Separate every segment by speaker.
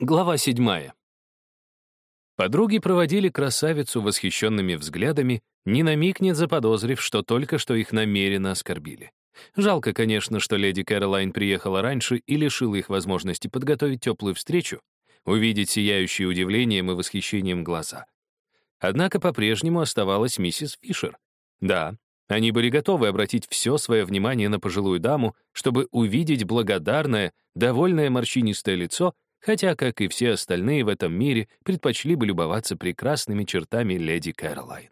Speaker 1: Глава седьмая. Подруги проводили красавицу восхищенными взглядами, ни на миг не заподозрив, что только что их намеренно оскорбили. Жалко, конечно, что леди Кэролайн приехала раньше и лишила их возможности подготовить теплую встречу, увидеть сияющие удивлением и восхищением глаза. Однако по-прежнему оставалась миссис Фишер. Да, они были готовы обратить все свое внимание на пожилую даму, чтобы увидеть благодарное, довольное морщинистое лицо — хотя, как и все остальные в этом мире, предпочли бы любоваться прекрасными чертами леди Кэролайн.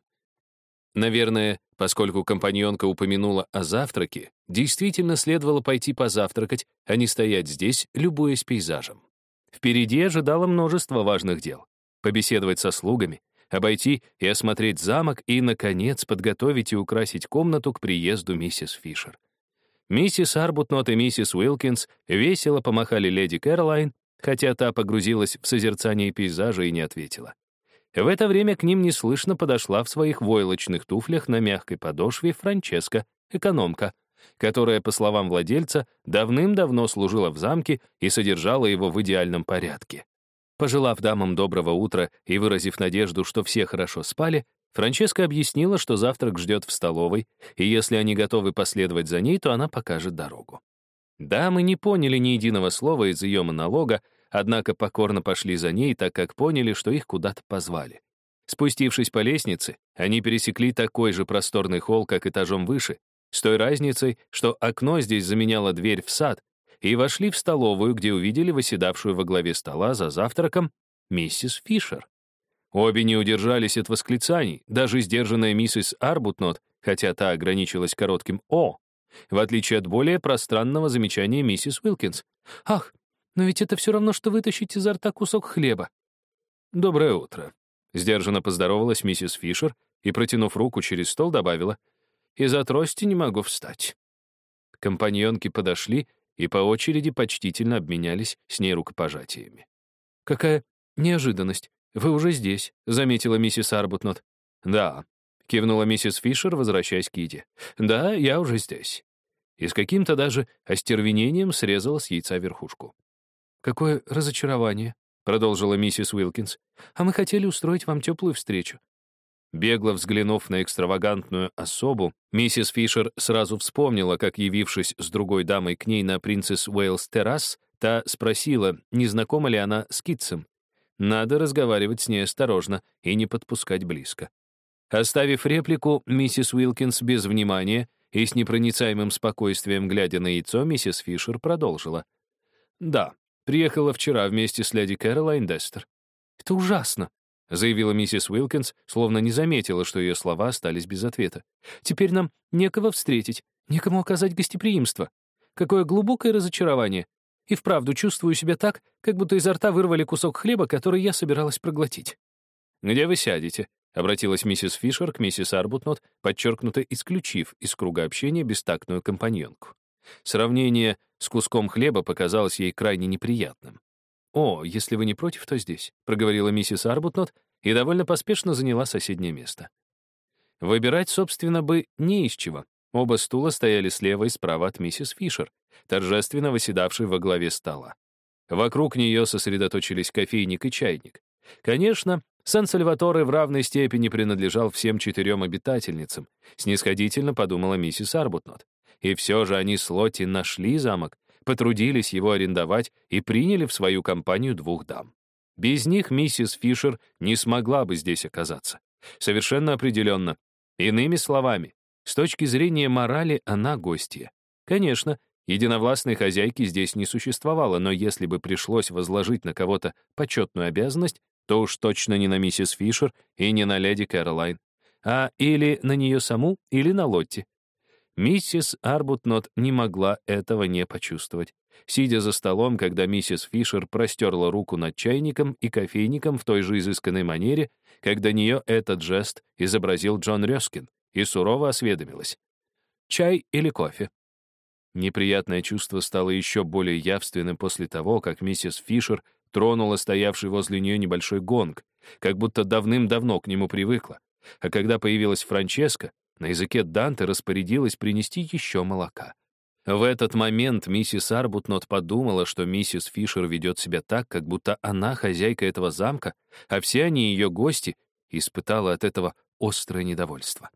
Speaker 1: Наверное, поскольку компаньонка упомянула о завтраке, действительно следовало пойти позавтракать, а не стоять здесь, любуясь пейзажем. Впереди ожидало множество важных дел. Побеседовать со слугами, обойти и осмотреть замок и, наконец, подготовить и украсить комнату к приезду миссис Фишер. Миссис Арбутнот и миссис Уилкинс весело помахали леди Кэролайн, хотя та погрузилась в созерцание пейзажа и не ответила. В это время к ним неслышно подошла в своих войлочных туфлях на мягкой подошве Франческа, экономка, которая, по словам владельца, давным-давно служила в замке и содержала его в идеальном порядке. Пожелав дамам доброго утра и выразив надежду, что все хорошо спали, Франческа объяснила, что завтрак ждет в столовой, и если они готовы последовать за ней, то она покажет дорогу. Дамы не поняли ни единого слова из ее монолога, однако покорно пошли за ней, так как поняли, что их куда-то позвали. Спустившись по лестнице, они пересекли такой же просторный холл, как этажом выше, с той разницей, что окно здесь заменяло дверь в сад, и вошли в столовую, где увидели восседавшую во главе стола за завтраком миссис Фишер. Обе не удержались от восклицаний, даже сдержанная миссис Арбутнот, хотя та ограничилась коротким «О», в отличие от более пространного замечания миссис Уилкинс. «Ах, но ведь это все равно, что вытащить изо рта кусок хлеба». «Доброе утро», — сдержанно поздоровалась миссис Фишер и, протянув руку через стол, добавила, «Из-за трости не могу встать». Компаньонки подошли и по очереди почтительно обменялись с ней рукопожатиями. «Какая неожиданность! Вы уже здесь», — заметила миссис Арбутнот. «Да», — кивнула миссис Фишер, возвращаясь к еде. «Да, я уже здесь». И с каким-то даже остервенением срезала с яйца верхушку. «Какое разочарование», — продолжила миссис Уилкинс. «А мы хотели устроить вам теплую встречу». Бегло взглянув на экстравагантную особу, миссис Фишер сразу вспомнила, как, явившись с другой дамой к ней на принцесс Уэйлс террас, та спросила, не знакома ли она с Китсом. Надо разговаривать с ней осторожно и не подпускать близко. Оставив реплику, миссис Уилкинс без внимания и с непроницаемым спокойствием глядя на яйцо, миссис Фишер продолжила. «Да, приехала вчера вместе с леди Кэролайн Дестер». «Это ужасно», — заявила миссис Уилкинс, словно не заметила, что ее слова остались без ответа. «Теперь нам некого встретить, некому оказать гостеприимство. Какое глубокое разочарование. И вправду чувствую себя так, как будто изо рта вырвали кусок хлеба, который я собиралась проглотить». «Где вы сядете?» — обратилась миссис Фишер к миссис Арбутнот, подчеркнуто исключив из круга общения бестактную компаньонку. Сравнение с куском хлеба показалось ей крайне неприятным. «О, если вы не против, то здесь», — проговорила миссис Арбутнот и довольно поспешно заняла соседнее место. Выбирать, собственно, бы не из чего. Оба стула стояли слева и справа от миссис Фишер, торжественно восседавшей во главе стола. Вокруг нее сосредоточились кофейник и чайник. Конечно, Сан-Сальваторе в равной степени принадлежал всем четырем обитательницам, снисходительно подумала миссис Арбутнот. И все же они с Лотти нашли замок, потрудились его арендовать и приняли в свою компанию двух дам. Без них миссис Фишер не смогла бы здесь оказаться. Совершенно определенно. Иными словами, с точки зрения морали она гостья. Конечно, единовластной хозяйки здесь не существовало, но если бы пришлось возложить на кого-то почетную обязанность, то уж точно не на миссис Фишер и не на леди Кэролайн, а или на нее саму, или на Лотти. Миссис Арбутнот не могла этого не почувствовать. Сидя за столом, когда миссис Фишер простерла руку над чайником и кофейником в той же изысканной манере, когда нее этот жест изобразил Джон Рёскин, и сурово осведомилась. «Чай или кофе?» Неприятное чувство стало еще более явственным после того, как миссис Фишер тронула стоявший возле нее небольшой гонг, как будто давным-давно к нему привыкла. А когда появилась Франческа, на языке Данте распорядилась принести еще молока. В этот момент миссис Арбутнот подумала, что миссис Фишер ведет себя так, как будто она хозяйка этого замка, а все они ее гости, и испытала от этого острое недовольство.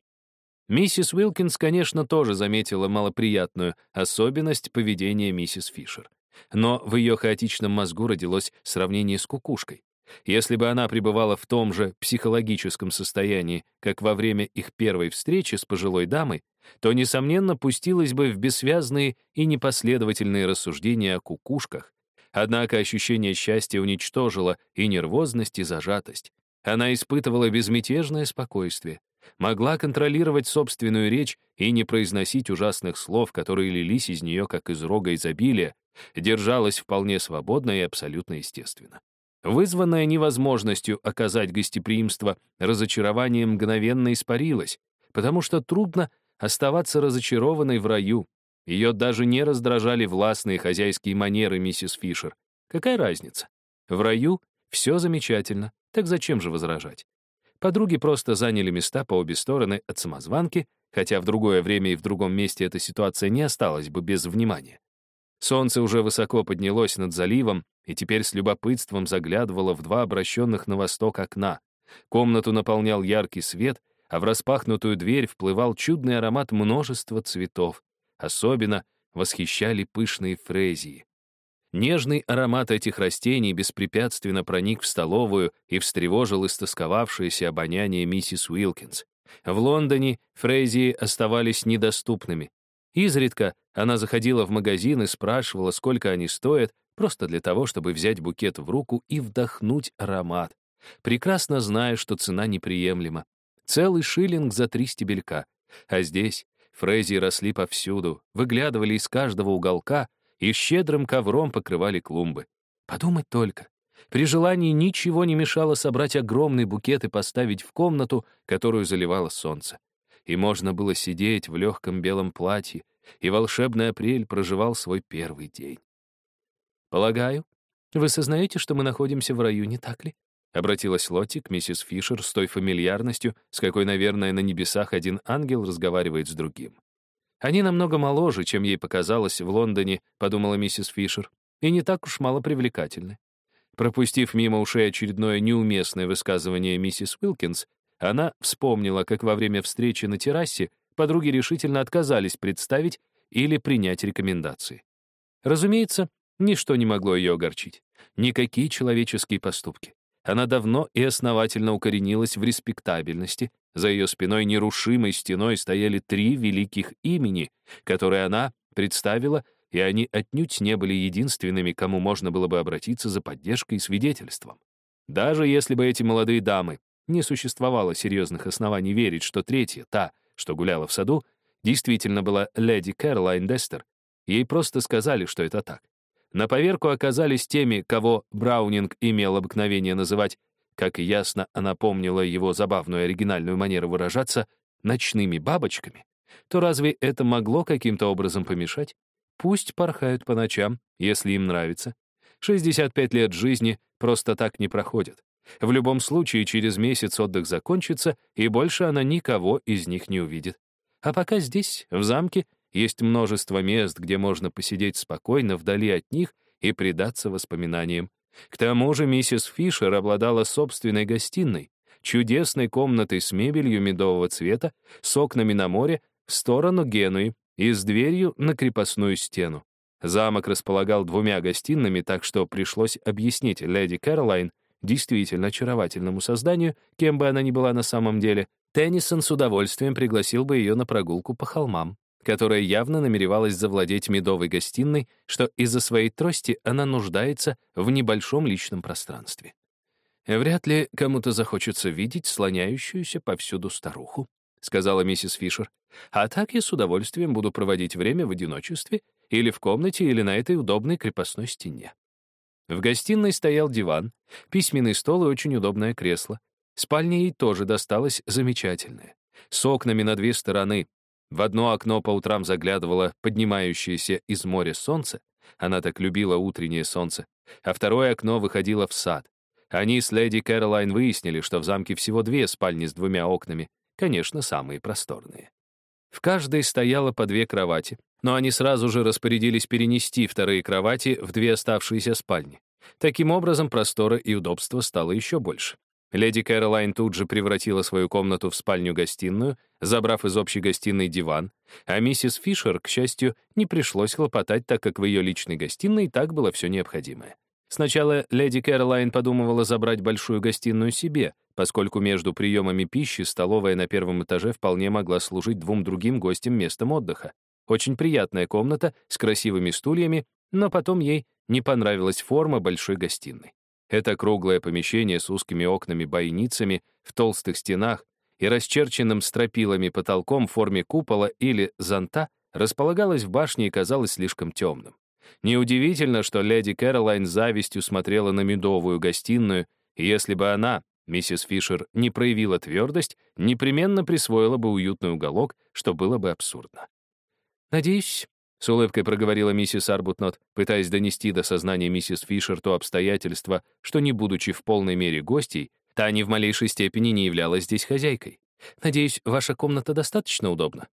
Speaker 1: Миссис Уилкинс, конечно, тоже заметила малоприятную особенность поведения миссис Фишер. Но в ее хаотичном мозгу родилось сравнение с кукушкой. Если бы она пребывала в том же психологическом состоянии, как во время их первой встречи с пожилой дамой, то, несомненно, пустилась бы в бессвязные и непоследовательные рассуждения о кукушках. Однако ощущение счастья уничтожило и нервозность, и зажатость. Она испытывала безмятежное спокойствие, могла контролировать собственную речь и не произносить ужасных слов, которые лились из нее, как из рога изобилия, держалась вполне свободно и абсолютно естественно. Вызванная невозможностью оказать гостеприимство, разочарование мгновенно испарилось, потому что трудно оставаться разочарованной в раю. Ее даже не раздражали властные хозяйские манеры миссис Фишер. Какая разница? В раю все замечательно, так зачем же возражать? Подруги просто заняли места по обе стороны от самозванки, хотя в другое время и в другом месте эта ситуация не осталась бы без внимания. Солнце уже высоко поднялось над заливом и теперь с любопытством заглядывало в два обращенных на восток окна. Комнату наполнял яркий свет, а в распахнутую дверь вплывал чудный аромат множества цветов. Особенно восхищали пышные фрезии. Нежный аромат этих растений беспрепятственно проник в столовую и встревожил истосковавшееся обоняние миссис Уилкинс. В Лондоне фрезии оставались недоступными. Изредка она заходила в магазин и спрашивала, сколько они стоят, просто для того, чтобы взять букет в руку и вдохнуть аромат, прекрасно зная, что цена неприемлема. Целый шиллинг за три стебелька. А здесь фрезии росли повсюду, выглядывали из каждого уголка и щедрым ковром покрывали клумбы. Подумать только. При желании ничего не мешало собрать огромный букет и поставить в комнату, которую заливало солнце. И можно было сидеть в легком белом платье, и волшебный апрель проживал свой первый день. «Полагаю, вы сознаете, что мы находимся в раю, не так ли?» Обратилась Лотти к миссис Фишер с той фамильярностью, с какой, наверное, на небесах один ангел разговаривает с другим. «Они намного моложе, чем ей показалось в Лондоне», — подумала миссис Фишер, «и не так уж мало привлекательны». Пропустив мимо ушей очередное неуместное высказывание миссис Уилкинс, она вспомнила, как во время встречи на террасе подруги решительно отказались представить или принять рекомендации. Разумеется, ничто не могло ее огорчить. Никакие человеческие поступки. Она давно и основательно укоренилась в респектабельности. За ее спиной нерушимой стеной стояли три великих имени, которые она представила, и они отнюдь не были единственными, кому можно было бы обратиться за поддержкой и свидетельством. Даже если бы эти молодые дамы не существовало серьезных оснований верить, что третья, та, что гуляла в саду, действительно была леди Кэролайн Дестер, ей просто сказали, что это так. На поверку оказались теми, кого Браунинг имел обыкновение называть, как ясно она помнила его забавную оригинальную манеру выражаться, ночными бабочками, то разве это могло каким-то образом помешать? Пусть порхают по ночам, если им нравится. 65 лет жизни просто так не проходят. В любом случае, через месяц отдых закончится, и больше она никого из них не увидит. А пока здесь, в замке, есть множество мест, где можно посидеть спокойно вдали от них и предаться воспоминаниям. К тому же миссис Фишер обладала собственной гостиной, чудесной комнатой с мебелью медового цвета, с окнами на море, в сторону Генуи и с дверью на крепостную стену. Замок располагал двумя гостиными, так что пришлось объяснить леди Кэролайн, действительно очаровательному созданию, кем бы она ни была на самом деле, Теннисон с удовольствием пригласил бы ее на прогулку по холмам которая явно намеревалась завладеть медовой гостиной, что из-за своей трости она нуждается в небольшом личном пространстве. «Вряд ли кому-то захочется видеть слоняющуюся повсюду старуху», сказала миссис Фишер. «А так я с удовольствием буду проводить время в одиночестве или в комнате, или на этой удобной крепостной стене». В гостиной стоял диван, письменный стол и очень удобное кресло. Спальня ей тоже досталась замечательная. С окнами на две стороны, в одно окно по утрам заглядывало поднимающееся из моря солнце, она так любила утреннее солнце, а второе окно выходило в сад. Они с леди Кэролайн выяснили, что в замке всего две спальни с двумя окнами, конечно, самые просторные. В каждой стояло по две кровати, но они сразу же распорядились перенести вторые кровати в две оставшиеся спальни. Таким образом, простора и удобства стало еще больше. Леди Кэролайн тут же превратила свою комнату в спальню-гостиную, забрав из общей гостиной диван, а миссис Фишер, к счастью, не пришлось хлопотать, так как в ее личной гостиной так было все необходимое. Сначала леди Кэролайн подумывала забрать большую гостиную себе, поскольку между приемами пищи столовая на первом этаже вполне могла служить двум другим гостям местом отдыха. Очень приятная комната с красивыми стульями, но потом ей не понравилась форма большой гостиной. Это круглое помещение с узкими окнами-бойницами в толстых стенах и расчерченным стропилами потолком в форме купола или зонта располагалось в башне и казалось слишком темным. Неудивительно, что леди Кэролайн завистью смотрела на медовую гостиную, и если бы она, миссис Фишер, не проявила твердость, непременно присвоила бы уютный уголок, что было бы абсурдно. «Надеюсь, — с улыбкой проговорила миссис Арбутнот, пытаясь донести до сознания миссис Фишер то обстоятельство, что, не будучи в полной мере гостей, та ни в малейшей степени не являлась здесь хозяйкой. «Надеюсь, ваша комната достаточно удобна?»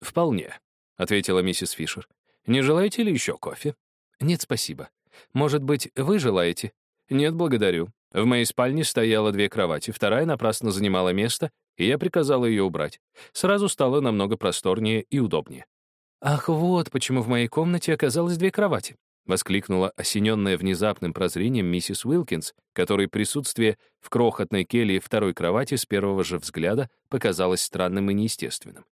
Speaker 1: «Вполне», — ответила миссис Фишер. «Не желаете ли еще кофе?» «Нет, спасибо. Может быть, вы желаете?» «Нет, благодарю. В моей спальне стояло две кровати, вторая напрасно занимала место, и я приказала ее убрать. Сразу стало намного просторнее и удобнее. «Ах, вот почему в моей комнате оказалось две кровати», — воскликнула осененная внезапным прозрением миссис Уилкинс, которой присутствие в крохотной келье второй кровати с первого же взгляда показалось странным и неестественным.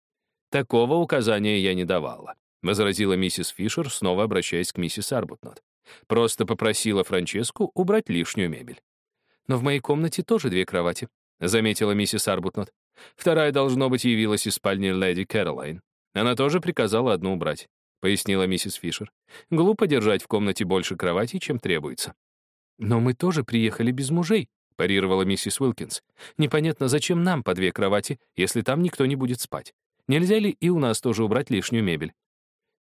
Speaker 1: «Такого указания я не давала», — возразила миссис Фишер, снова обращаясь к миссис Арбутнот. «Просто попросила Франческу убрать лишнюю мебель». «Но в моей комнате тоже две кровати», — заметила миссис Арбутнот. «Вторая, должно быть, явилась из спальни леди Кэролайн. Она тоже приказала одну убрать, пояснила миссис Фишер. Глупо держать в комнате больше кровати, чем требуется. Но мы тоже приехали без мужей, парировала миссис Уилкинс. Непонятно, зачем нам по две кровати, если там никто не будет спать. Нельзя ли и у нас тоже убрать лишнюю мебель?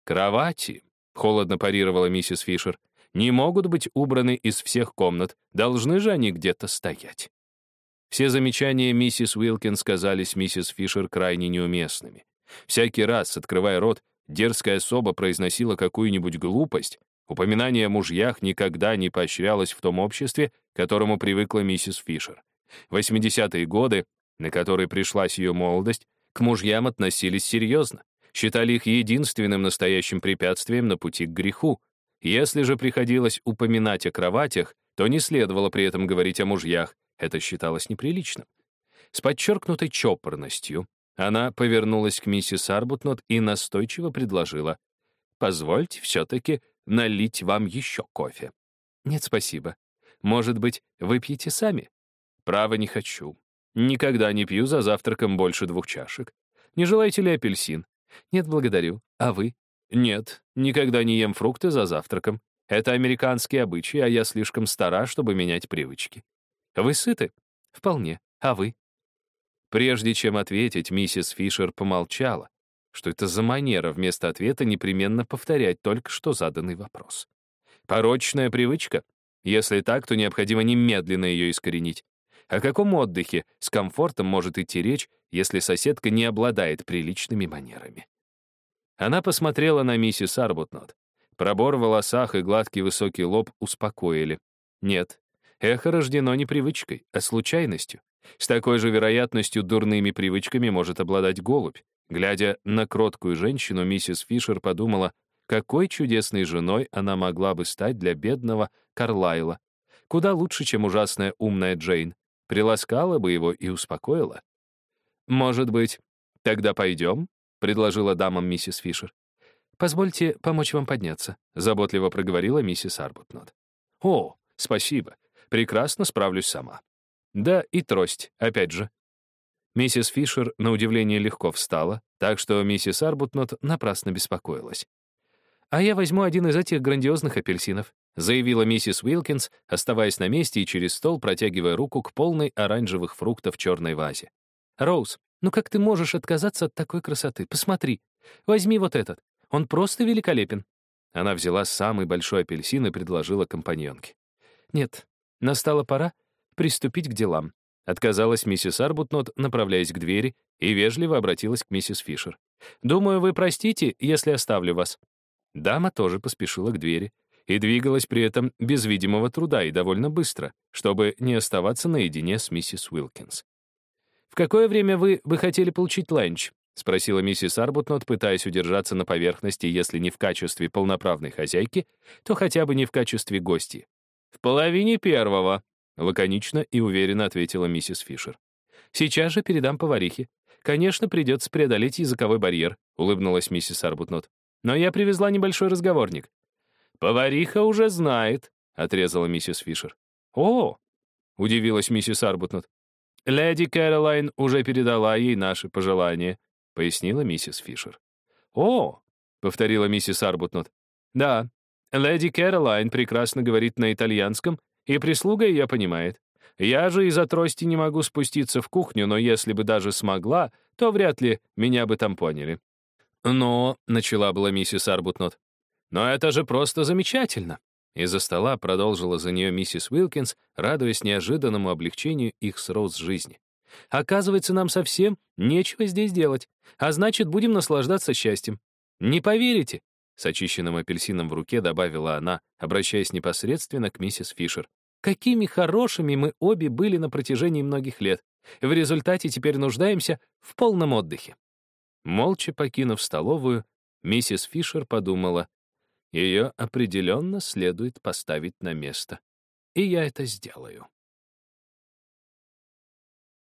Speaker 1: Кровати, холодно парировала миссис Фишер, не могут быть убраны из всех комнат, должны же они где-то стоять. Все замечания миссис Уилкинс казались миссис Фишер крайне неуместными. Всякий раз, открывая рот, дерзкая особа произносила какую-нибудь глупость, упоминание о мужьях никогда не поощрялось в том обществе, к которому привыкла миссис Фишер. 80-е годы, на которые пришлась ее молодость, к мужьям относились серьезно, считали их единственным настоящим препятствием на пути к греху. Если же приходилось упоминать о кроватях, то не следовало при этом говорить о мужьях, это считалось неприличным. С подчеркнутой чопорностью она повернулась к миссис Арбутнот и настойчиво предложила. «Позвольте все-таки налить вам еще кофе». «Нет, спасибо. Может быть, выпьете сами?» «Право не хочу. Никогда не пью за завтраком больше двух чашек. Не желаете ли апельсин?» «Нет, благодарю. А вы?» «Нет, никогда не ем фрукты за завтраком. Это американские обычаи, а я слишком стара, чтобы менять привычки». «Вы сыты?» «Вполне. А вы?» Прежде чем ответить, миссис Фишер помолчала. Что это за манера вместо ответа непременно повторять только что заданный вопрос? Порочная привычка? Если так, то необходимо немедленно ее искоренить. О каком отдыхе с комфортом может идти речь, если соседка не обладает приличными манерами? Она посмотрела на миссис Арбутнот. Пробор в волосах и гладкий высокий лоб успокоили. Нет, эхо рождено не привычкой, а случайностью. С такой же вероятностью дурными привычками может обладать голубь. Глядя на кроткую женщину, миссис Фишер подумала, какой чудесной женой она могла бы стать для бедного Карлайла. Куда лучше, чем ужасная умная Джейн. Приласкала бы его и успокоила. «Может быть, тогда пойдем?» — предложила дамам миссис Фишер. «Позвольте помочь вам подняться», — заботливо проговорила миссис Арбутнот. «О, спасибо. Прекрасно справлюсь сама». Да, и трость, опять же. Миссис Фишер, на удивление, легко встала, так что миссис Арбутнот напрасно беспокоилась. «А я возьму один из этих грандиозных апельсинов», заявила миссис Уилкинс, оставаясь на месте и через стол протягивая руку к полной оранжевых фруктов в черной вазе. «Роуз, ну как ты можешь отказаться от такой красоты? Посмотри. Возьми вот этот. Он просто великолепен». Она взяла самый большой апельсин и предложила компаньонке. «Нет, настала пора приступить к делам. Отказалась миссис Арбутнот, направляясь к двери, и вежливо обратилась к миссис Фишер. Думаю, вы простите, если оставлю вас». Дама тоже поспешила к двери и двигалась при этом без видимого труда и довольно быстро, чтобы не оставаться наедине с миссис Уилкинс. «В какое время вы бы хотели получить ланч?» — спросила миссис Арбутнот, пытаясь удержаться на поверхности, если не в качестве полноправной хозяйки, то хотя бы не в качестве гости. «В половине первого», — лаконично и уверенно ответила миссис Фишер. «Сейчас же передам поварихе. Конечно, придется преодолеть языковой барьер», — улыбнулась миссис Арбутнот. «Но я привезла небольшой разговорник». «Повариха уже знает», — отрезала миссис Фишер. «О!» — удивилась миссис Арбутнот. «Леди Кэролайн уже передала ей наши пожелания», — пояснила миссис Фишер. «О!» — повторила миссис Арбутнот. «Да, леди Кэролайн прекрасно говорит на итальянском, и прислуга ее понимает. Я же из-за трости не могу спуститься в кухню, но если бы даже смогла, то вряд ли меня бы там поняли». «Но», — начала была миссис Арбутнот, «но это же просто замечательно!» Из-за стола продолжила за нее миссис Уилкинс, радуясь неожиданному облегчению их с Роуз жизни. Оказывается, нам совсем нечего здесь делать, а значит, будем наслаждаться счастьем. Не поверите, с очищенным апельсином в руке добавила она, обращаясь непосредственно к миссис Фишер. Какими хорошими мы обе были на протяжении многих лет. В результате теперь нуждаемся в полном отдыхе. Молча покинув столовую, миссис Фишер подумала, ее определенно следует поставить на место. И я это сделаю.